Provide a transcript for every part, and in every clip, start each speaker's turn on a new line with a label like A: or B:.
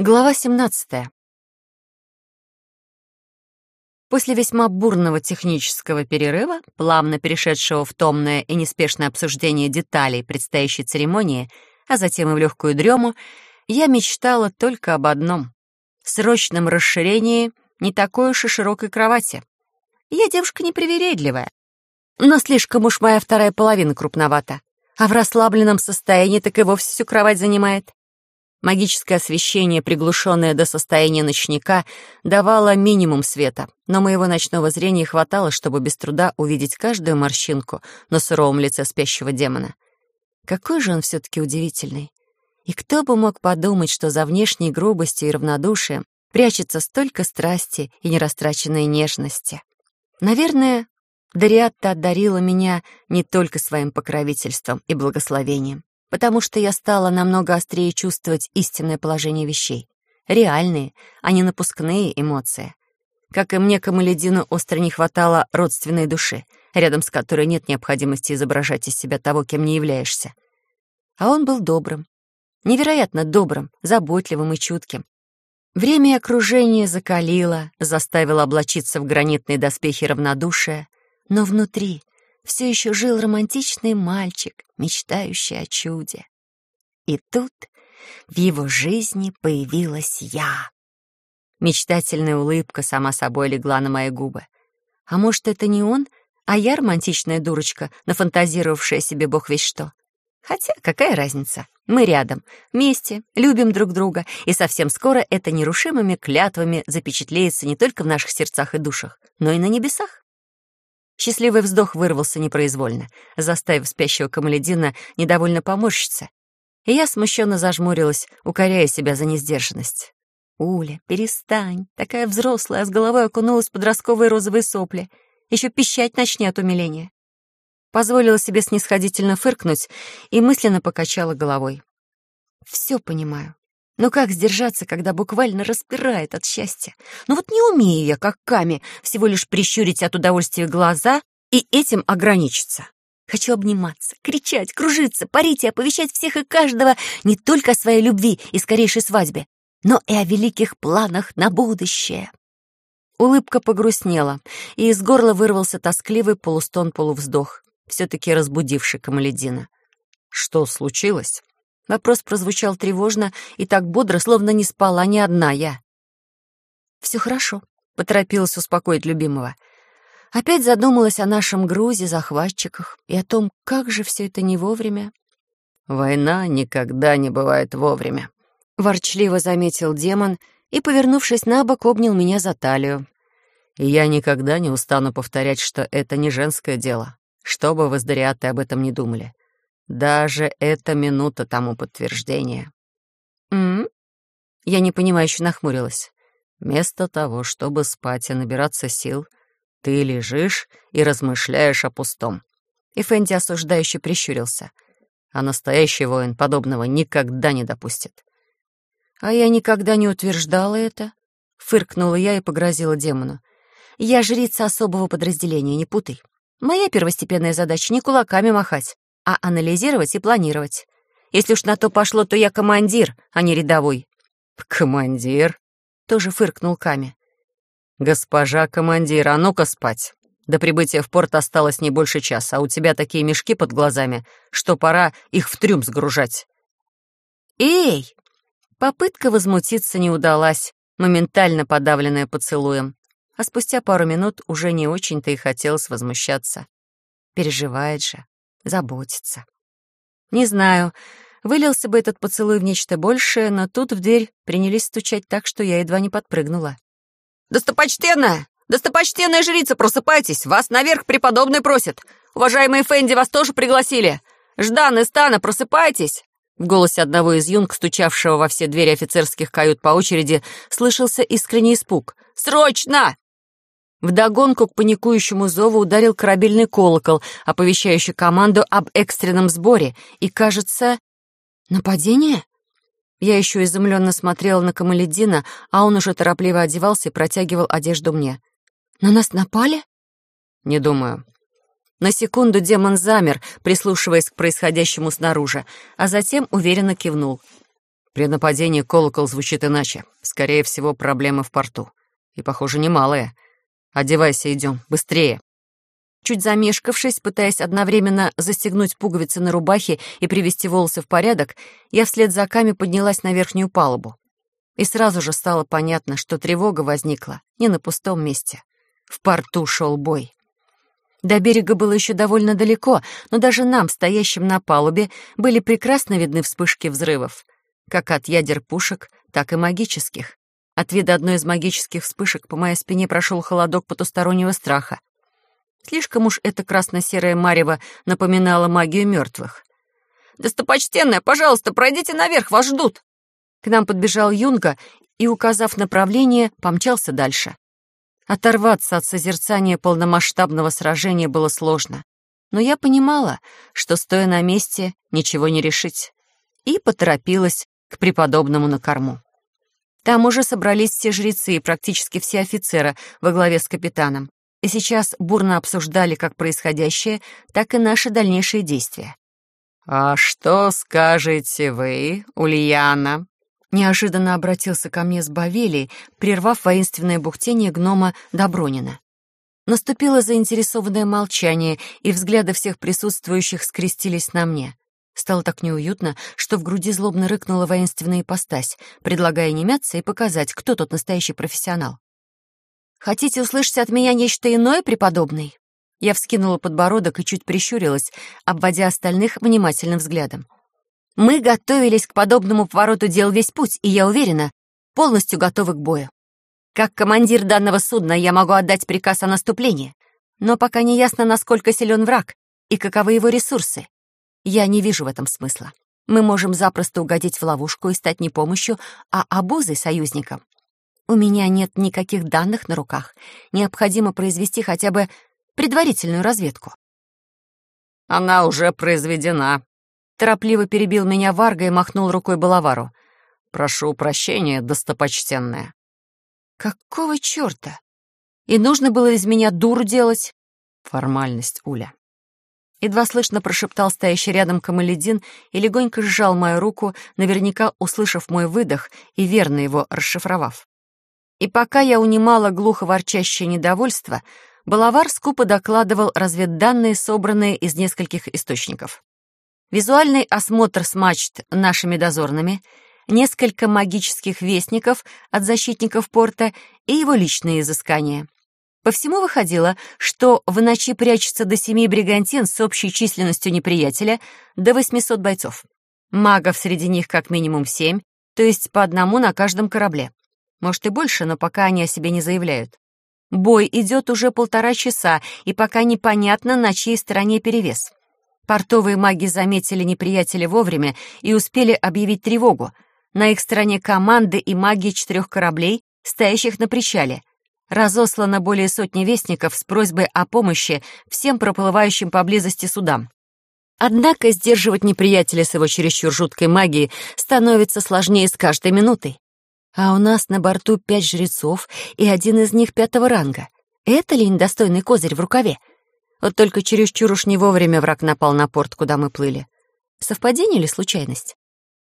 A: Глава 17. После весьма бурного технического перерыва, плавно перешедшего в томное и неспешное обсуждение деталей предстоящей церемонии, а затем и в легкую дрему, я мечтала только об одном — срочном расширении не такой уж и широкой кровати. Я девушка непривередливая, но слишком уж моя вторая половина крупновата, а в расслабленном состоянии так и вовсе всю кровать занимает. Магическое освещение, приглушенное до состояния ночника, давало минимум света, но моего ночного зрения хватало, чтобы без труда увидеть каждую морщинку на суровом лице спящего демона. Какой же он все-таки удивительный. И кто бы мог подумать, что за внешней грубостью и равнодушием прячется столько страсти и нерастраченной нежности. Наверное, Дариатта одарила меня не только своим покровительством и благословением, потому что я стала намного острее чувствовать истинное положение вещей. Реальные, а не напускные эмоции. Как и мне, Камаледину остро не хватало родственной души, рядом с которой нет необходимости изображать из себя того, кем не являешься. А он был добрым. Невероятно добрым, заботливым и чутким. Время и окружение закалило, заставило облачиться в гранитные доспехи равнодушия, но внутри все еще жил романтичный мальчик, мечтающий о чуде. И тут в его жизни появилась я. Мечтательная улыбка сама собой легла на мои губы. А может, это не он, а я романтичная дурочка, нафантазировавшая себе бог весь что? Хотя какая разница? Мы рядом, вместе, любим друг друга, и совсем скоро это нерушимыми клятвами запечатлеется не только в наших сердцах и душах, но и на небесах. Счастливый вздох вырвался непроизвольно, заставив спящего Камаледина недовольно поморщиться. И я смущенно зажмурилась, укоряя себя за несдержанность. «Уля, перестань, такая взрослая, а с головой окунулась в подростковые розовые сопли. Еще пищать начни от умиления». Позволила себе снисходительно фыркнуть и мысленно покачала головой. «Все понимаю. Но как сдержаться, когда буквально распирает от счастья? Ну вот не умею я, как Ками, всего лишь прищурить от удовольствия глаза и этим ограничиться. Хочу обниматься, кричать, кружиться, парить и оповещать всех и каждого не только о своей любви и скорейшей свадьбе, но и о великих планах на будущее. Улыбка погрустнела, и из горла вырвался тоскливый полустон-полувздох, все-таки разбудивший Камаледина. «Что случилось?» Вопрос прозвучал тревожно и так бодро, словно не спала ни одна я. «Все хорошо», — поторопилась успокоить любимого. Опять задумалась о нашем грузе, захватчиках и о том, как же все это не вовремя.
B: «Война никогда не бывает вовремя», — ворчливо заметил демон и, повернувшись на бок, обнял меня за талию. «И я никогда не устану повторять, что это не женское дело, что бы Дариатой об этом не думали. Даже эта минута тому подтверждение.
A: «М?», Я непонимающе нахмурилась.
B: Вместо того, чтобы спать и набираться сил, ты лежишь и размышляешь о пустом.
A: И Фэнди осуждающе прищурился.
B: А настоящий воин подобного никогда не допустит.
A: А я никогда не утверждала это. Фыркнула я и погрозила демону. Я жрица особого подразделения, не путай. Моя первостепенная задача — не кулаками махать, а анализировать и планировать. Если уж на то пошло, то я командир, а не рядовой».
B: «Командир?»
A: — тоже фыркнул Ками.
B: «Госпожа командир, а ну-ка спать. До прибытия в порт осталось не больше часа, а у тебя такие мешки под глазами, что пора их в трюм сгружать».
A: «Эй!» Попытка возмутиться не удалась, моментально подавленная поцелуем. А спустя пару минут уже не очень-то и хотелось возмущаться. Переживает же заботиться. Не знаю, вылился бы этот поцелуй в нечто большее, но тут в дверь принялись стучать так, что я едва не подпрыгнула.
C: «Достопочтенная! Достопочтенная жрица, просыпайтесь! Вас наверх преподобный просит! Уважаемые Фэнди, вас тоже пригласили! Ждан и Стана, просыпайтесь!» В голосе одного из юнг, стучавшего во все двери офицерских кают по очереди, слышался искренний испуг. «Срочно!»
A: Вдогонку к паникующему зову ударил корабельный колокол, оповещающий команду об экстренном сборе, и, кажется, нападение? Я еще изумленно смотрела на Камаледдина, а он уже торопливо одевался и протягивал одежду мне. «На нас напали?»
B: «Не думаю».
A: На секунду демон замер, прислушиваясь к происходящему снаружи, а затем уверенно кивнул.
B: При нападении колокол звучит иначе. Скорее всего, проблемы в порту. И, похоже, немалые. Одевайся, идем. Быстрее.
A: Чуть замешкавшись, пытаясь одновременно застегнуть пуговицы на рубахе и привести волосы в порядок, я вслед за Ками поднялась на верхнюю палубу. И сразу же стало понятно, что тревога возникла не на пустом месте. В порту шел бой. До берега было еще довольно далеко, но даже нам, стоящим на палубе, были прекрасно видны вспышки взрывов, как от ядер пушек, так и магических. От вида одной из магических вспышек по моей спине прошел холодок потустороннего страха. Слишком уж это красно-серое марево напоминало магию мертвых.
C: «Достопочтенная, пожалуйста, пройдите наверх, вас ждут!»
A: К нам подбежал Юнга и, указав направление, помчался дальше. Оторваться от созерцания полномасштабного сражения было сложно. Но я понимала, что, стоя на месте, ничего не решить. И поторопилась к преподобному на корму. Там уже собрались все жрецы и практически все офицеры во главе с капитаном. И сейчас бурно обсуждали как происходящее, так и наши дальнейшие действия.
B: «А что скажете вы, Ульяна?»
A: неожиданно обратился ко мне с Бавелией, прервав воинственное бухтение гнома Добронина. Наступило заинтересованное молчание, и взгляды всех присутствующих скрестились на мне. Стало так неуютно, что в груди злобно рыкнула воинственная ипостась, предлагая не мяться и показать, кто тут настоящий профессионал. «Хотите услышать от меня нечто иное, преподобный?» Я вскинула подбородок и чуть прищурилась, обводя остальных внимательным взглядом. Мы готовились к подобному повороту дел весь путь, и я уверена, полностью готовы к бою. Как командир данного судна я могу отдать приказ о наступлении, но пока не ясно, насколько силен враг и каковы его ресурсы. Я не вижу в этом смысла. Мы можем запросто угодить в ловушку и стать не помощью, а обузой союзникам. У меня нет никаких данных на руках. Необходимо произвести хотя бы предварительную разведку.
B: Она уже произведена,
A: Торопливо перебил меня Варга и махнул рукой Балавару.
B: «Прошу прощения, достопочтенная».
A: «Какого черта? И нужно было из меня дуру делать?»
B: «Формальность, Уля».
A: Едва слышно прошептал стоящий рядом Камаледин и легонько сжал мою руку, наверняка услышав мой выдох и верно его расшифровав. И пока я унимала глухо ворчащее недовольство, Балавар скупо докладывал разведданные, собранные из нескольких источников визуальный осмотр с мачт нашими дозорными, несколько магических вестников от защитников порта и его личные изыскания. По всему выходило, что в ночи прячется до семи бригантин с общей численностью неприятеля до 800 бойцов. Магов среди них как минимум семь, то есть по одному на каждом корабле. Может и больше, но пока они о себе не заявляют. Бой идет уже полтора часа, и пока непонятно, на чьей стороне перевес. Портовые маги заметили неприятеля вовремя и успели объявить тревогу. На их стороне команды и маги четырех кораблей, стоящих на причале. Разослано более сотни вестников с просьбой о помощи всем проплывающим поблизости судам. Однако сдерживать неприятеля с его чересчур жуткой магией становится сложнее с каждой минутой. А у нас на борту пять жрецов и один из них пятого ранга. Это ли недостойный козырь в рукаве? Вот только чересчур уж не вовремя враг напал на порт, куда мы плыли. Совпадение или случайность?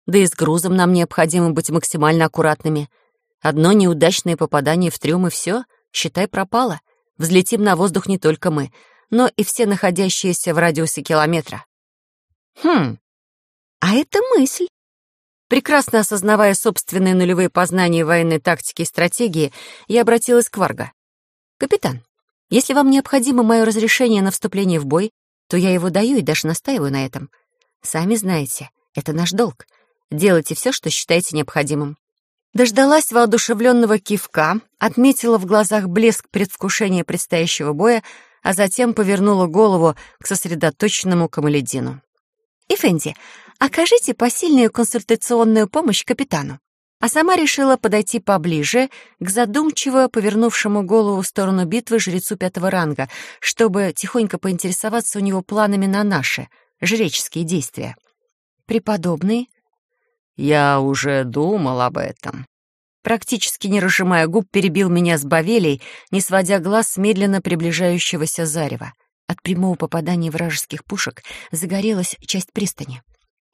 A: Да и с грузом нам необходимо быть максимально аккуратными. Одно неудачное попадание в трюм и все, считай, пропало. Взлетим на воздух не только мы, но и все находящиеся в радиусе километра. Хм, а это мысль. Прекрасно осознавая собственные нулевые познания военной тактики и стратегии, я обратилась к Варга. «Капитан, если вам необходимо мое разрешение на вступление в бой, то я его даю и даже настаиваю на этом. Сами знаете, это наш долг. Делайте все, что считаете необходимым». Дождалась воодушевленного кивка, отметила в глазах блеск предвкушения предстоящего боя, а затем повернула голову к сосредоточенному Камаледину. «Ифенди, окажите посильную консультационную помощь капитану а сама решила подойти поближе к задумчиво повернувшему голову в сторону битвы жрецу пятого ранга, чтобы тихонько поинтересоваться у него планами на наши, жреческие действия. «Преподобный?»
B: «Я уже думал об этом».
A: Практически не разжимая губ, перебил меня с Бавелей, не сводя глаз с медленно приближающегося зарева. От прямого попадания вражеских пушек загорелась часть пристани.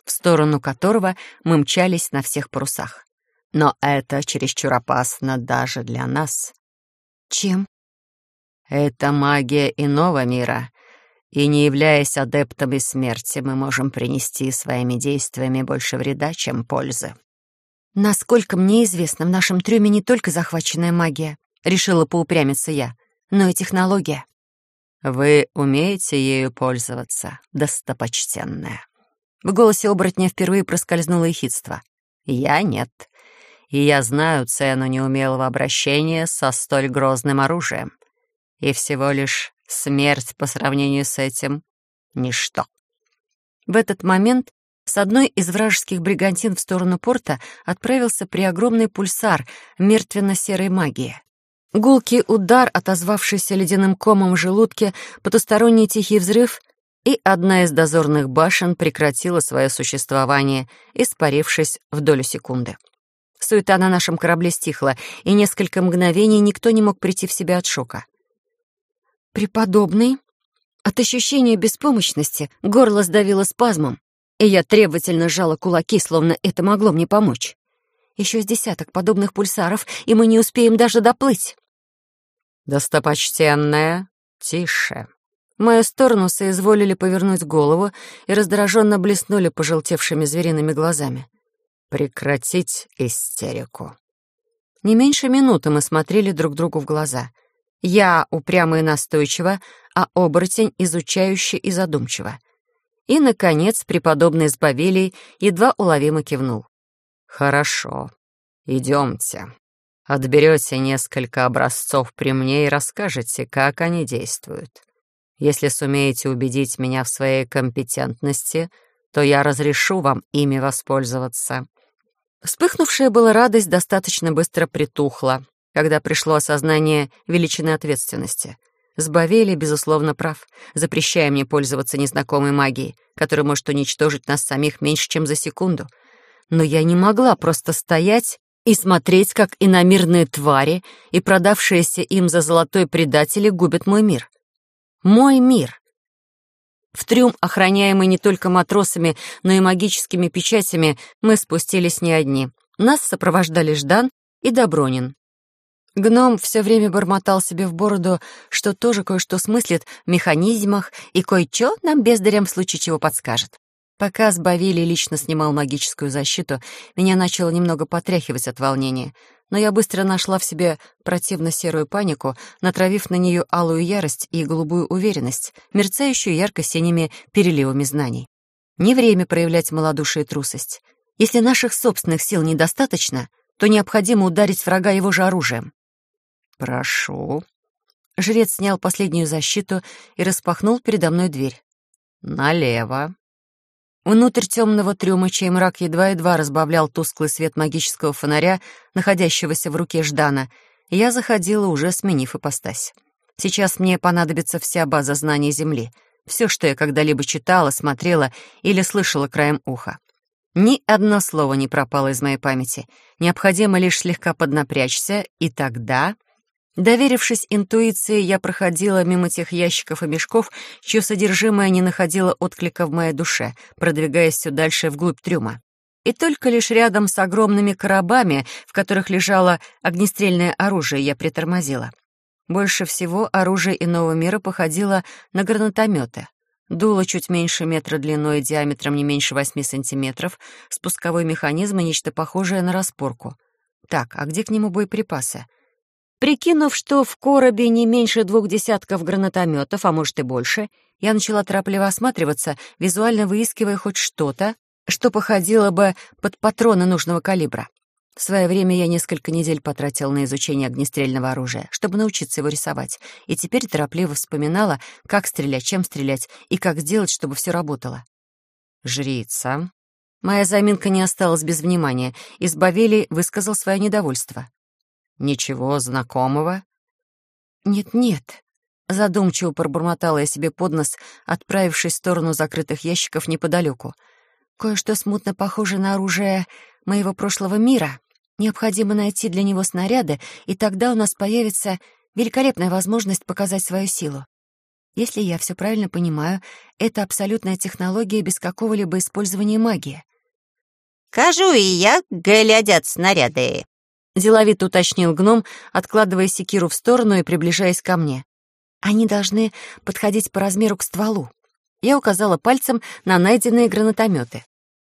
A: в сторону которого мы мчались на всех парусах. Но это чересчур опасно даже для нас.
B: Чем?
A: Это магия иного мира, и не являясь адептами смерти, мы можем принести своими действиями больше вреда, чем пользы.
B: Насколько мне известно, в нашем трюме не только захваченная магия, решила поупрямиться я, но и технология.
A: Вы умеете ею пользоваться, достопочтенная?
B: В голосе оборотня впервые проскользнуло ехидство.
A: Я нет и я знаю цену неумелого обращения со столь грозным оружием. И всего лишь смерть по сравнению с этим — ничто.
B: В этот момент с одной из вражеских бригантин в сторону порта отправился преогромный пульсар мертвенно-серой магии. Гулкий удар, отозвавшийся ледяным комом в желудке, потусторонний тихий взрыв, и одна из дозорных башен прекратила свое существование, испарившись в долю секунды. Суета на нашем корабле стихла, и несколько мгновений никто не мог прийти в себя от шока. «Преподобный?» От ощущения беспомощности горло сдавило спазмом, и я требовательно сжала кулаки, словно это могло мне помочь. Еще с десяток подобных пульсаров, и мы не успеем даже доплыть.
A: «Достопочтенная, тише!»
B: В мою сторону соизволили повернуть голову и раздраженно блеснули пожелтевшими звериными глазами
A: прекратить истерику.
B: Не меньше минуты мы смотрели друг другу в глаза. Я упрямо и настойчиво, а оборотень изучающе и задумчиво. И, наконец, преподобный Избавелий едва уловимо кивнул.
A: «Хорошо, идемте. Отберете несколько образцов при мне и расскажете, как они действуют. Если сумеете убедить меня в своей компетентности, то я разрешу вам ими воспользоваться.
B: Вспыхнувшая была радость достаточно быстро притухла, когда пришло осознание величины ответственности. Сбавели, безусловно, прав, запрещая мне пользоваться незнакомой магией, которая может уничтожить нас самих меньше, чем за секунду. Но я не могла просто стоять и смотреть, как иномирные твари и продавшиеся им за золотой предатели губят мой мир. Мой мир. В трюм, охраняемый не только матросами, но и магическими печатями, мы спустились не одни. Нас сопровождали Ждан и Добронин. Гном все время бормотал себе в бороду, что тоже кое-что смыслит в механизмах и кое-что нам бездарям в случае чего подскажет. Пока Сбавили лично снимал магическую защиту, меня начало немного потряхивать от волнения — но я быстро нашла в себе противно-серую панику, натравив на нее алую ярость и голубую уверенность, мерцающую ярко-синими переливами знаний. Не время проявлять малодушие и трусость. Если наших собственных сил недостаточно, то необходимо ударить врага его же оружием.
A: «Прошу».
B: Жрец снял последнюю защиту и распахнул передо мной дверь.
A: «Налево».
B: Внутрь темного трюма, чей мрак едва-едва разбавлял тусклый свет магического фонаря, находящегося в руке Ждана, я заходила, уже сменив ипостась. Сейчас мне понадобится вся база знаний Земли, все, что я когда-либо читала, смотрела или слышала краем уха. Ни одно слово не пропало из моей памяти. Необходимо лишь слегка поднапрячься, и тогда Доверившись интуиции, я проходила мимо тех ящиков и мешков, чье содержимое не находило отклика в моей душе, продвигаясь все дальше вглубь трюма. И только лишь рядом с огромными коробами, в которых лежало огнестрельное оружие, я притормозила. Больше всего оружие иного мира походило на гранатометы. Дуло чуть меньше метра длиной и диаметром не меньше восьми сантиметров, спусковой механизм и нечто похожее на распорку. Так, а где к нему боеприпасы? Прикинув, что в коробе не меньше двух десятков гранатометов, а может и больше, я начала торопливо осматриваться, визуально выискивая хоть что-то, что походило бы под патроны нужного калибра. В свое время я несколько недель потратила на изучение огнестрельного оружия, чтобы научиться его рисовать, и теперь торопливо вспоминала, как стрелять, чем стрелять и как сделать, чтобы все работало.
A: «Жрица».
B: Моя заминка не осталась без внимания, избавили высказал свое недовольство.
A: Ничего знакомого?
B: Нет-нет, задумчиво пробормотала я себе под нос, отправившись в сторону закрытых ящиков неподалеку. Кое-что смутно похоже на оружие моего прошлого мира. Необходимо найти для него снаряды, и тогда у нас появится великолепная возможность показать свою силу.
A: Если я все правильно понимаю, это абсолютная технология без какого-либо использования магии.
D: «Кажу и я, глядят снаряды», —
A: деловито уточнил гном, откладывая секиру в сторону и приближаясь ко мне. «Они должны подходить по размеру к стволу». Я указала пальцем на найденные гранатометы.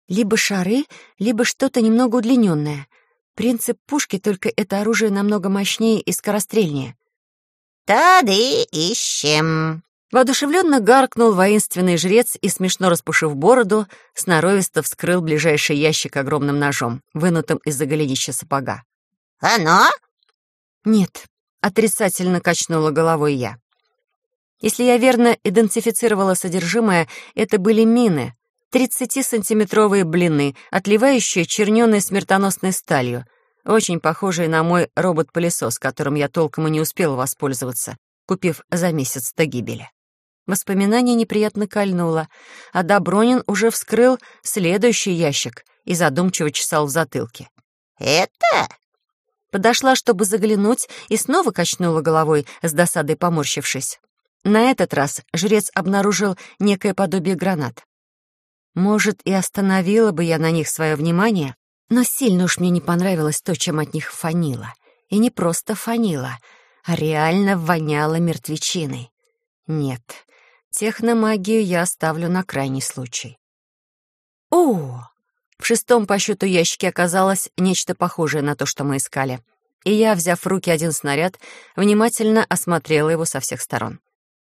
A: Либо шары, либо что-то немного удлиненное. Принцип пушки, только это оружие намного мощнее и скорострельнее.
D: «Тады ищем»,
A: Воодушевленно гаркнул воинственный жрец и, смешно распушив бороду, сноровисто вскрыл ближайший ящик огромным ножом, вынутым из-за голенища сапога.
D: «Оно?»
A: «Нет», — отрицательно качнула головой я. Если я верно идентифицировала содержимое, это были мины, 30-сантиметровые блины, отливающие чернёной смертоносной сталью, очень похожие на мой робот-пылесос, которым я толком и не успела воспользоваться, купив за месяц до гибели. Воспоминание неприятно кольнуло, а Добронин уже вскрыл следующий ящик и задумчиво чесал в затылке.
D: «Это?»
A: Подошла, чтобы заглянуть, и снова качнула головой, с досадой поморщившись. На этот раз жрец обнаружил некое подобие гранат. Может, и остановила бы я на них свое внимание, но сильно уж мне не понравилось то, чем от них фанило. И не просто фанило, а реально воняло мертвечиной. Нет, Техномагию я оставлю на крайний случай. О! В шестом по счету ящике оказалось нечто похожее на то, что мы искали. И я, взяв в руки один снаряд, внимательно осмотрела его со всех сторон.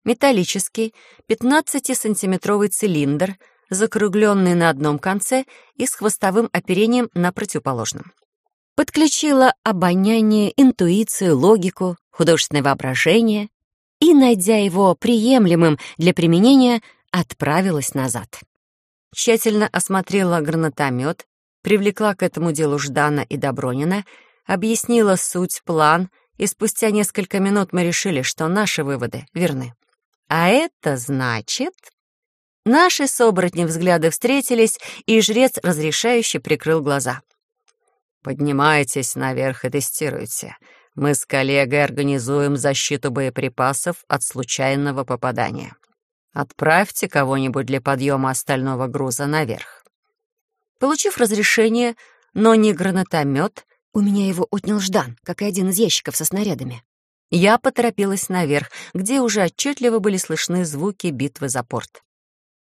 A: Металлический, 15-сантиметровый цилиндр, закругленный на одном конце и с хвостовым оперением на противоположном. Подключила обоняние, интуицию, логику, художественное воображение и, найдя его приемлемым для применения, отправилась назад. Тщательно осмотрела гранатомет, привлекла к этому делу Ждана и Добронина, объяснила суть, план, и спустя несколько минут мы решили, что наши выводы верны. А это значит... Наши с оборотнем взгляды встретились, и жрец разрешающе прикрыл глаза. «Поднимайтесь наверх и тестируйте. Мы с коллегой организуем защиту боеприпасов от случайного попадания. Отправьте кого-нибудь для подъема остального груза наверх. Получив разрешение, но не гранатомет, у меня его отнял Ждан, как и один из ящиков со снарядами. Я поторопилась наверх, где уже отчетливо были слышны звуки битвы за порт.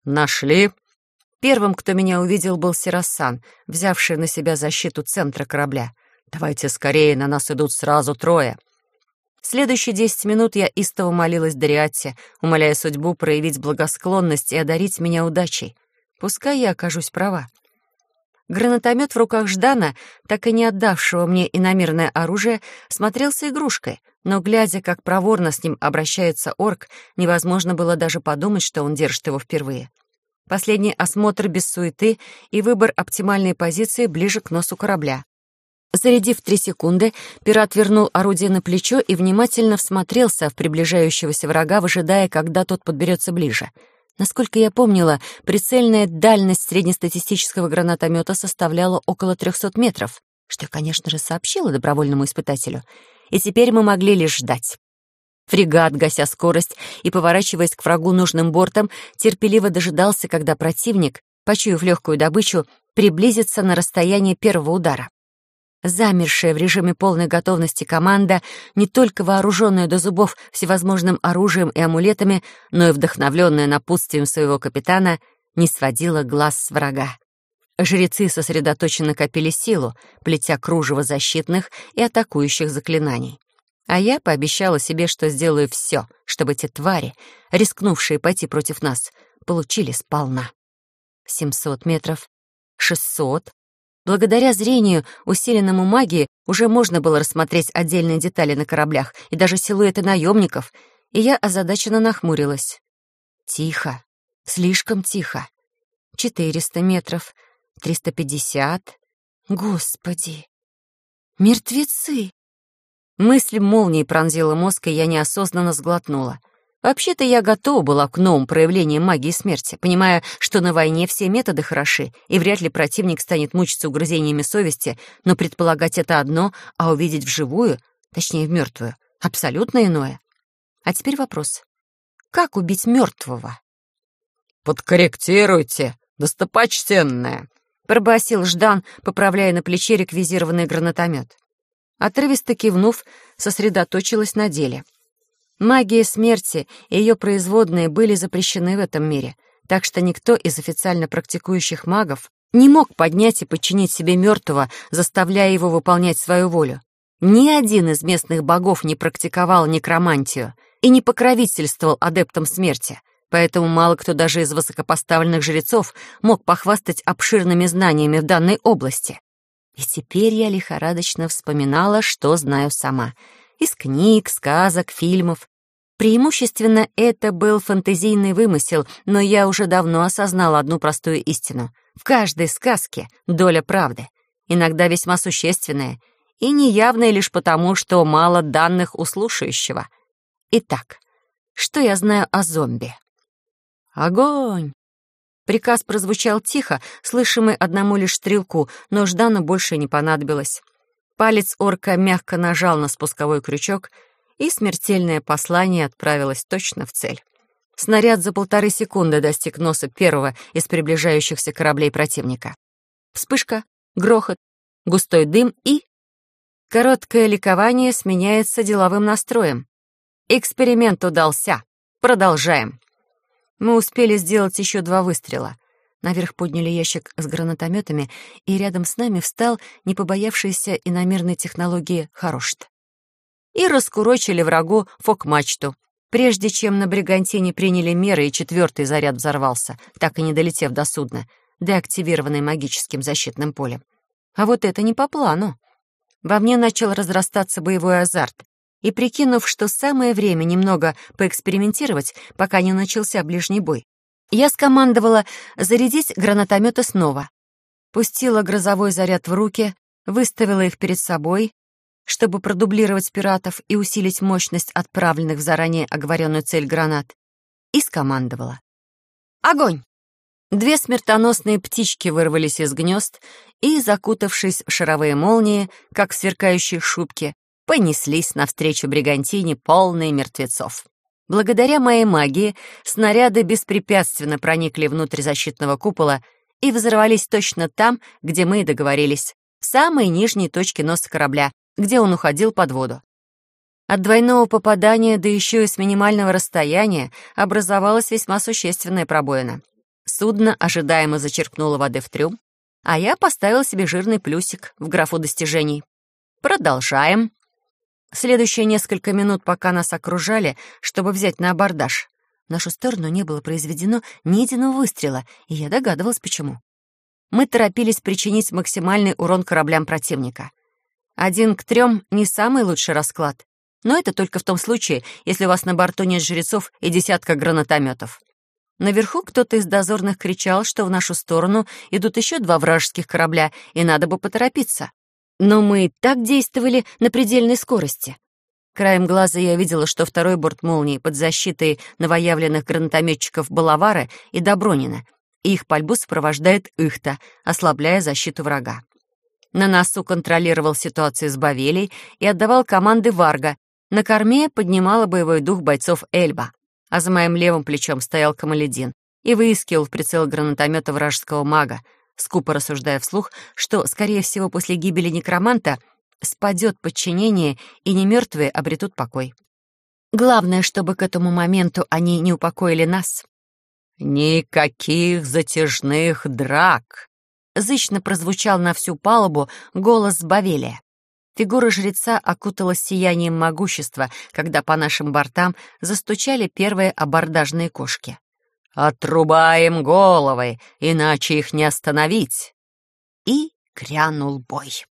A: «Нашли!» Первым, кто меня увидел, был Сирасан, взявший на себя защиту центра корабля. «Давайте скорее, на нас идут сразу трое». Следующие десять минут я истово молилась Дариатте, умоляя судьбу проявить благосклонность и одарить меня удачей. Пускай я окажусь права. Гранатомет в руках Ждана, так и не отдавшего мне иномерное оружие, смотрелся игрушкой, но, глядя, как проворно с ним обращается орк, невозможно было даже подумать, что он держит его впервые. Последний осмотр без суеты и выбор оптимальной позиции ближе к носу корабля. Зарядив три секунды, пират вернул орудие на плечо и внимательно всмотрелся в приближающегося врага, выжидая, когда тот подберется ближе. Насколько я помнила, прицельная дальность среднестатистического гранатомета составляла около 300 метров, что конечно же, сообщила добровольному испытателю. И теперь мы могли лишь ждать. Фрегат, гася скорость и поворачиваясь к врагу нужным бортом, терпеливо дожидался, когда противник, почуяв легкую добычу, приблизится на расстояние первого удара. Замершая в режиме полной готовности команда, не только вооруженная до зубов всевозможным оружием и амулетами, но и вдохновленная напутствием своего капитана, не сводила глаз с врага. Жрецы сосредоточенно копили силу, плетя кружево защитных и атакующих заклинаний. А я пообещала себе, что сделаю все, чтобы эти твари, рискнувшие пойти против нас, получили сполна. Семьсот метров, шестьсот, Благодаря зрению, усиленному магией, уже можно было рассмотреть отдельные детали на кораблях и даже силуэты наемников, и я озадаченно нахмурилась. Тихо, слишком тихо. Четыреста метров, триста пятьдесят. Господи! Мертвецы! Мысль молнией пронзила мозг, и я неосознанно сглотнула — Вообще-то я готова была к новым проявлениям магии смерти, понимая, что на войне все методы хороши, и вряд ли противник станет мучиться угрызениями совести, но предполагать это одно, а увидеть вживую, точнее, в мертвую, абсолютно иное. А теперь вопрос. Как убить мертвого?
C: «Подкорректируйте, достопочтенная!»
A: — пробасил Ждан, поправляя на плече реквизированный гранатомет. Отрывисто кивнув, сосредоточилась на деле. Магия смерти и ее производные были запрещены в этом мире, так что никто из официально практикующих магов не мог поднять и подчинить себе мертвого, заставляя его выполнять свою волю. Ни один из местных богов не практиковал некромантию и не покровительствовал адептам смерти, поэтому мало кто даже из высокопоставленных жрецов мог похвастать обширными знаниями в данной области. И теперь я лихорадочно вспоминала, что знаю сама. Из книг, сказок, фильмов. Преимущественно это был фантазийный вымысел, но я уже давно осознала одну простую истину. В каждой сказке доля правды, иногда весьма существенная, и неявная лишь потому, что мало данных у слушающего. Итак, что я знаю о зомби? Огонь! Приказ прозвучал тихо, слышимый одному лишь стрелку, но Ждану больше не понадобилось. Палец орка мягко нажал на спусковой крючок, и смертельное послание отправилось точно в цель. Снаряд за полторы секунды достиг носа первого из приближающихся кораблей противника. Вспышка, грохот, густой дым и... Короткое ликование сменяется деловым настроем. Эксперимент удался. Продолжаем. Мы успели сделать еще два выстрела. Наверх подняли ящик с гранатометами, и рядом с нами встал не побоявшийся иномерной технологии Хорошт. И раскурочили врагу фок-мачту. Прежде чем на Бригантине приняли меры, и четвертый заряд взорвался, так и не долетев до судна, деактивированный магическим защитным полем. А вот это не по плану. Во мне начал разрастаться боевой азарт и, прикинув, что самое время немного поэкспериментировать, пока не начался ближний бой, я скомандовала зарядить гранатометы снова. Пустила грозовой заряд в руки, выставила их перед собой, чтобы продублировать пиратов и усилить мощность отправленных в заранее оговоренную цель гранат, и скомандовала. «Огонь!» Две смертоносные птички вырвались из гнезд и, закутавшись в шаровые молнии, как в сверкающие шубки, понеслись навстречу бригантине, полные мертвецов. Благодаря моей магии снаряды беспрепятственно проникли внутрь защитного купола и взорвались точно там, где мы и договорились, в самой нижней точке носа корабля, где он уходил под воду. От двойного попадания, да еще и с минимального расстояния, образовалась весьма существенная пробоина. Судно ожидаемо зачерпнуло воды в трюм, а я поставил себе жирный плюсик в графу достижений. Продолжаем. Следующие несколько минут, пока нас окружали, чтобы взять на абордаж, в нашу сторону не было произведено ни единого выстрела, и я догадывалась, почему. Мы торопились причинить максимальный урон кораблям противника. Один к трем — не самый лучший расклад, но это только в том случае, если у вас на борту нет жрецов и десятка гранатометов. Наверху кто-то из дозорных кричал, что в нашу сторону идут еще два вражеских корабля, и надо бы поторопиться. Но мы так действовали на предельной скорости. Краем глаза я видела, что второй борт «Молнии» под защитой новоявленных гранатометчиков Балавара и Добронина, и их пальбу сопровождает Ихта, ослабляя защиту врага. На носу контролировал ситуацию с Бавелей и отдавал команды Варга. На корме поднимала боевой дух бойцов Эльба, а за моим левым плечом стоял Камаледин и выискивал в прицел гранатомета вражеского мага, скупо рассуждая вслух, что, скорее всего, после гибели некроманта спадет подчинение, и немертвые обретут покой. Главное, чтобы к этому моменту они не упокоили нас.
C: «Никаких затяжных драк!»
A: Зычно прозвучал на всю палубу голос Бавелия. Фигура жреца окуталась сиянием могущества, когда по нашим бортам застучали первые абордажные кошки.
C: «Отрубаем головы, иначе их не остановить!»
A: И грянул бой.